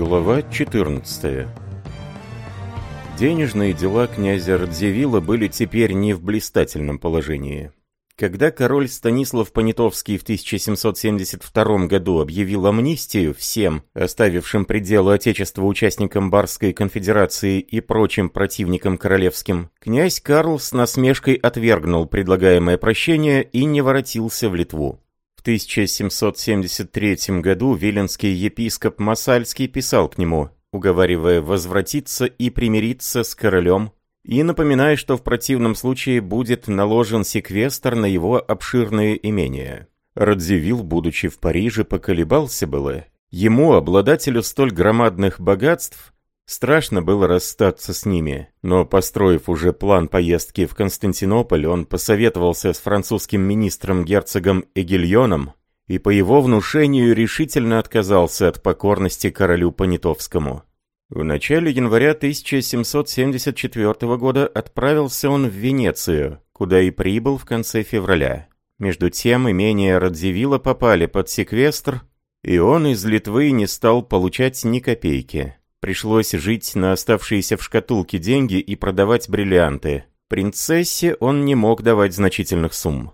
Глава 14 Денежные дела князя Радзивилла были теперь не в блистательном положении. Когда король Станислав Понятовский в 1772 году объявил амнистию всем, оставившим пределы Отечества участникам Барской конфедерации и прочим противникам королевским, князь Карл с насмешкой отвергнул предлагаемое прощение и не воротился в Литву. В 1773 году виленский епископ Масальский писал к нему, уговаривая возвратиться и примириться с королем, и напоминая, что в противном случае будет наложен секвестр на его обширные имения. Радзивилл, будучи в Париже, поколебался было. Ему, обладателю столь громадных богатств, страшно было расстаться с ними, но, построив уже план поездки в Константинополь, он посоветовался с французским министром герцогом Эгильоном и по его внушению решительно отказался от покорности королю Понятовскому. В начале января 1774 года отправился он в Венецию, куда и прибыл в конце февраля. Между тем имения Радзивилла попали под секвестр, и он из Литвы не стал получать ни копейки. Пришлось жить на оставшиеся в шкатулке деньги и продавать бриллианты. Принцессе он не мог давать значительных сумм.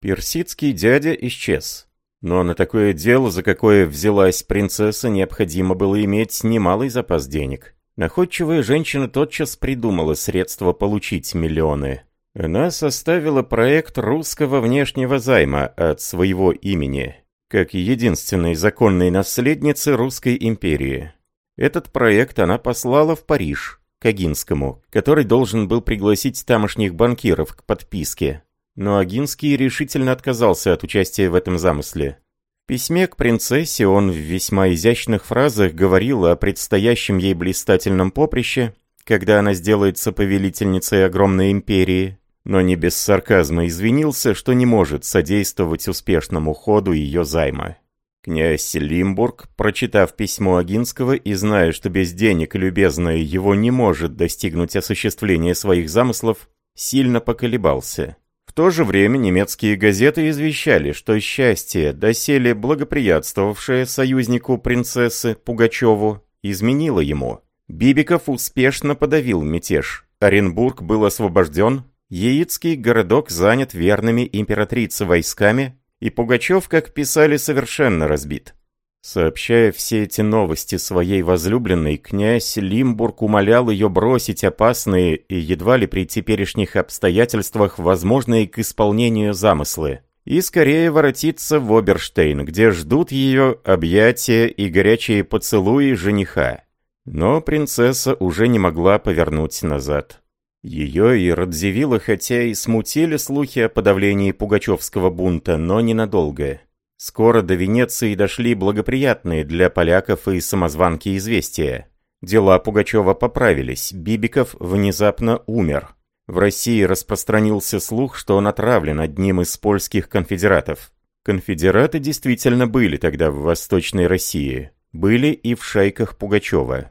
Персидский дядя исчез. Но на такое дело, за какое взялась принцесса, необходимо было иметь немалый запас денег. Находчивая женщина тотчас придумала средства получить миллионы. Она составила проект русского внешнего займа от своего имени, как единственной законной наследницы Русской империи. Этот проект она послала в Париж, к Агинскому, который должен был пригласить тамошних банкиров к подписке. Но Агинский решительно отказался от участия в этом замысле. В письме к принцессе он в весьма изящных фразах говорил о предстоящем ей блистательном поприще, когда она сделается повелительницей огромной империи, но не без сарказма извинился, что не может содействовать успешному ходу ее займа. Князь Лимбург, прочитав письмо Агинского и зная, что без денег любезное его не может достигнуть осуществления своих замыслов, сильно поколебался. В то же время немецкие газеты извещали, что счастье, доселе благоприятствовавшее союзнику принцессы Пугачеву, изменило ему. Бибиков успешно подавил мятеж. Оренбург был освобожден, Яицкий городок занят верными императрице войсками, и Пугачев, как писали, совершенно разбит. Сообщая все эти новости своей возлюбленной, князь Лимбург умолял ее бросить опасные и едва ли при теперешних обстоятельствах возможные к исполнению замыслы, и скорее воротиться в Оберштейн, где ждут ее объятия и горячие поцелуи жениха. Но принцесса уже не могла повернуть назад. Ее и Радзивилла хотя и смутили слухи о подавлении пугачевского бунта, но ненадолго. Скоро до Венеции дошли благоприятные для поляков и самозванки известия. Дела Пугачева поправились, Бибиков внезапно умер. В России распространился слух, что он отравлен одним из польских конфедератов. Конфедераты действительно были тогда в Восточной России. Были и в шайках Пугачева.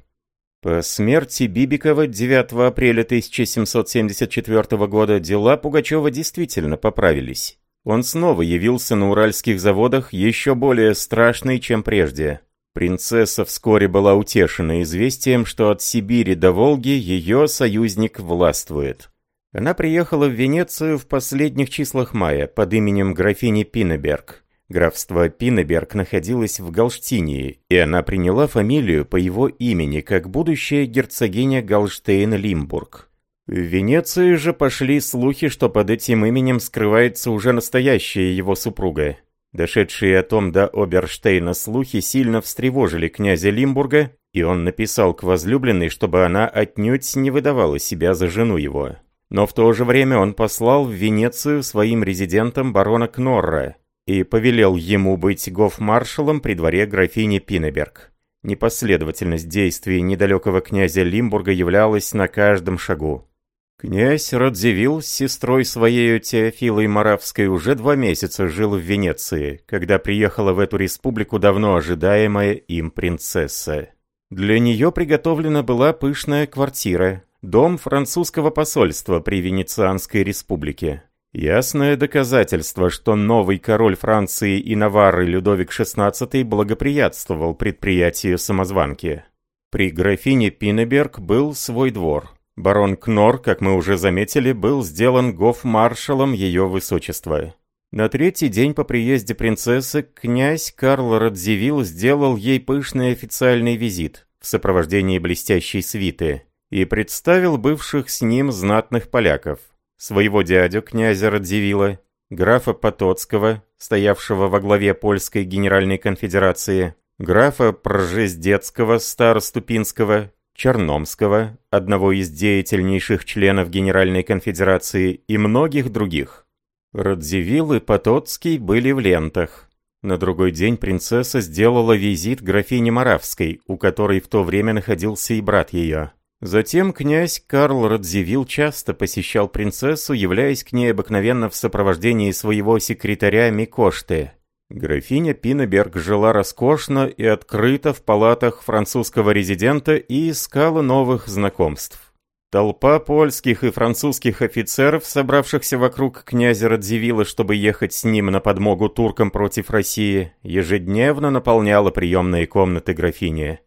По смерти Бибикова 9 апреля 1774 года дела Пугачева действительно поправились. Он снова явился на уральских заводах еще более страшный, чем прежде. Принцесса вскоре была утешена известием, что от Сибири до Волги ее союзник властвует. Она приехала в Венецию в последних числах мая под именем графини Пинеберг. Графство Пинеберг находилось в Галштинии, и она приняла фамилию по его имени, как будущая герцогиня Галштейн-Лимбург. В Венеции же пошли слухи, что под этим именем скрывается уже настоящая его супруга. Дошедшие о том до Оберштейна слухи сильно встревожили князя Лимбурга, и он написал к возлюбленной, чтобы она отнюдь не выдавала себя за жену его. Но в то же время он послал в Венецию своим резидентом барона Кнорра и повелел ему быть гофмаршалом при дворе графини Пинеберг. Непоследовательность действий недалекого князя Лимбурга являлась на каждом шагу. Князь Радзивилл с сестрой своей Теофилой Моравской уже два месяца жил в Венеции, когда приехала в эту республику давно ожидаемая им принцесса. Для нее приготовлена была пышная квартира, дом французского посольства при Венецианской республике. Ясное доказательство, что новый король Франции и Наварры Людовик XVI благоприятствовал предприятию самозванки. При графине Пинеберг был свой двор. Барон Кнор, как мы уже заметили, был сделан гофмаршалом ее высочества. На третий день по приезде принцессы князь Карл Радзивилл сделал ей пышный официальный визит в сопровождении блестящей свиты и представил бывших с ним знатных поляков своего дядю, князя Радзивилла, графа Потоцкого, стоявшего во главе Польской Генеральной Конфедерации, графа Пржездецкого, Староступинского, Черномского, одного из деятельнейших членов Генеральной Конфедерации и многих других. Радзивилл и Потоцкий были в лентах. На другой день принцесса сделала визит графине Моравской, у которой в то время находился и брат ее. Затем князь Карл Радзивилл часто посещал принцессу, являясь к ней обыкновенно в сопровождении своего секретаря Микошты. Графиня Пинеберг жила роскошно и открыто в палатах французского резидента и искала новых знакомств. Толпа польских и французских офицеров, собравшихся вокруг князя Радзивилла, чтобы ехать с ним на подмогу туркам против России, ежедневно наполняла приемные комнаты графини.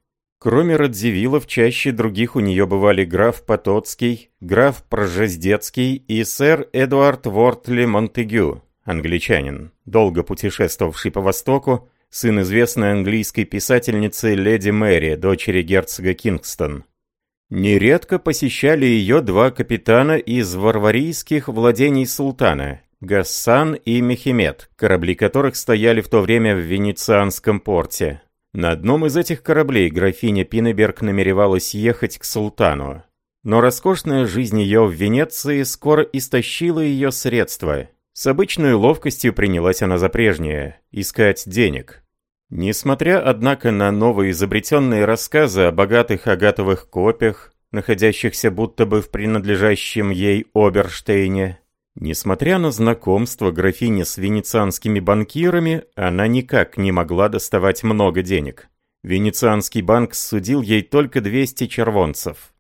Кроме Радзивиллов, чаще других у нее бывали граф Потоцкий, граф Прожездецкий и сэр Эдуард Вортли Монтегю, англичанин, долго путешествовавший по Востоку, сын известной английской писательницы Леди Мэри, дочери герцога Кингстон. Нередко посещали ее два капитана из варварийских владений султана, Гассан и Мехимед, корабли которых стояли в то время в Венецианском порте. На одном из этих кораблей графиня Пинеберг намеревалась ехать к султану. Но роскошная жизнь ее в Венеции скоро истощила ее средства. С обычной ловкостью принялась она за прежнее – искать денег. Несмотря, однако, на новоизобретенные рассказы о богатых агатовых копиях, находящихся будто бы в принадлежащем ей Оберштейне, Несмотря на знакомство графини с венецианскими банкирами, она никак не могла доставать много денег. Венецианский банк судил ей только 200 червонцев.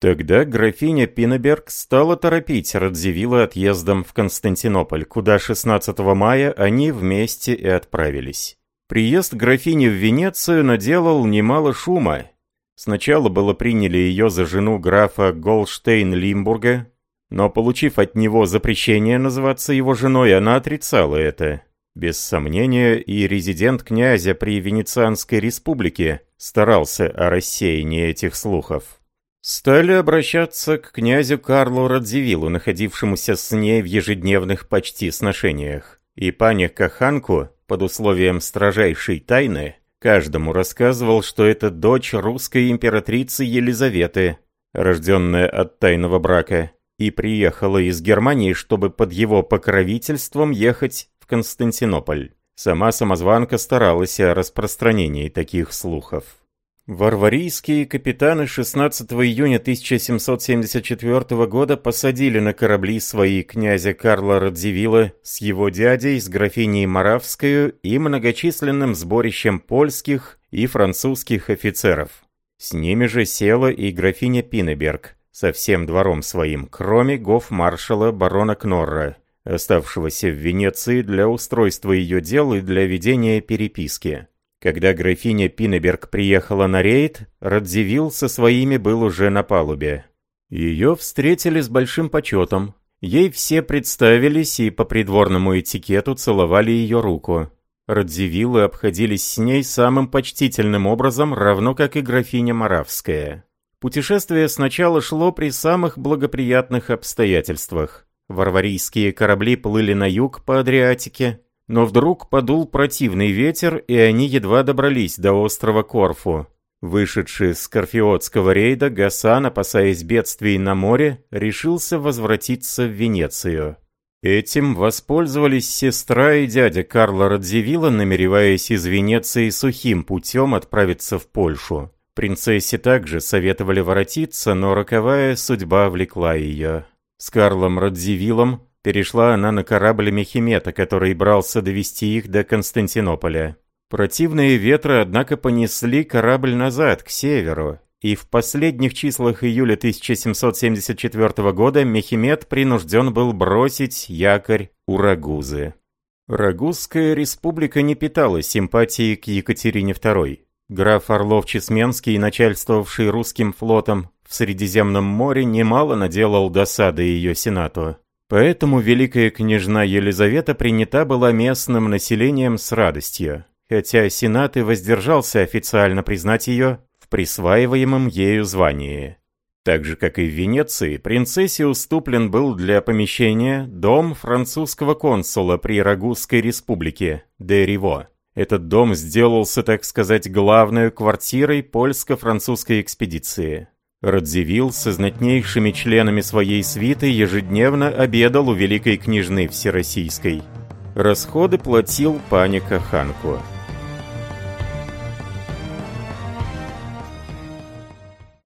Тогда графиня Пинеберг стала торопить Радзивилла отъездом в Константинополь, куда 16 мая они вместе и отправились. Приезд графини в Венецию наделал немало шума. Сначала было приняли ее за жену графа Голштейн-Лимбурга, но получив от него запрещение называться его женой, она отрицала это. Без сомнения, и резидент князя при Венецианской республике старался о рассеянии этих слухов. Стали обращаться к князю Карлу Радзивиллу, находившемуся с ней в ежедневных почти сношениях. И пане Каханку, под условием строжайшей тайны, каждому рассказывал, что это дочь русской императрицы Елизаветы, рожденная от тайного брака, и приехала из Германии, чтобы под его покровительством ехать в Константинополь. Сама самозванка старалась о распространении таких слухов. Варварийские капитаны 16 июня 1774 года посадили на корабли свои князя Карла Радзивилла с его дядей, с графиней Моравскую и многочисленным сборищем польских и французских офицеров. С ними же села и графиня Пинеберг, со всем двором своим, кроме гоф-маршала барона Кнорра, оставшегося в Венеции для устройства ее дел и для ведения переписки. Когда графиня Пинеберг приехала на рейд, Радзивилл со своими был уже на палубе. Ее встретили с большим почетом. Ей все представились и по придворному этикету целовали ее руку. Радзивиллы обходились с ней самым почтительным образом, равно как и графиня Моравская. Путешествие сначала шло при самых благоприятных обстоятельствах. Варварийские корабли плыли на юг по Адриатике, но вдруг подул противный ветер, и они едва добрались до острова Корфу. Вышедший с Корфиотского рейда, Гасан, опасаясь бедствий на море, решился возвратиться в Венецию. Этим воспользовались сестра и дядя Карла Радзивилла, намереваясь из Венеции сухим путем отправиться в Польшу. Принцессе также советовали воротиться, но роковая судьба влекла ее. С Карлом Радзивиллом перешла она на корабль Мехимета, который брался довести их до Константинополя. Противные ветры, однако, понесли корабль назад, к северу, и в последних числах июля 1774 года Мехимед принужден был бросить якорь у Рагузы. Рагузская республика не питала симпатии к Екатерине II. Граф Орлов-Чесменский, начальствовавший русским флотом в Средиземном море, немало наделал досады ее сенату. Поэтому великая княжна Елизавета принята была местным населением с радостью, хотя сенат и воздержался официально признать ее в присваиваемом ею звании. Так же, как и в Венеции, принцессе уступлен был для помещения дом французского консула при Рагузской республике, де Риво. Этот дом сделался, так сказать, главной квартирой польско-французской экспедиции. Радзивилл со знатнейшими членами своей свиты ежедневно обедал у великой княжны Всероссийской. Расходы платил паника Ханку.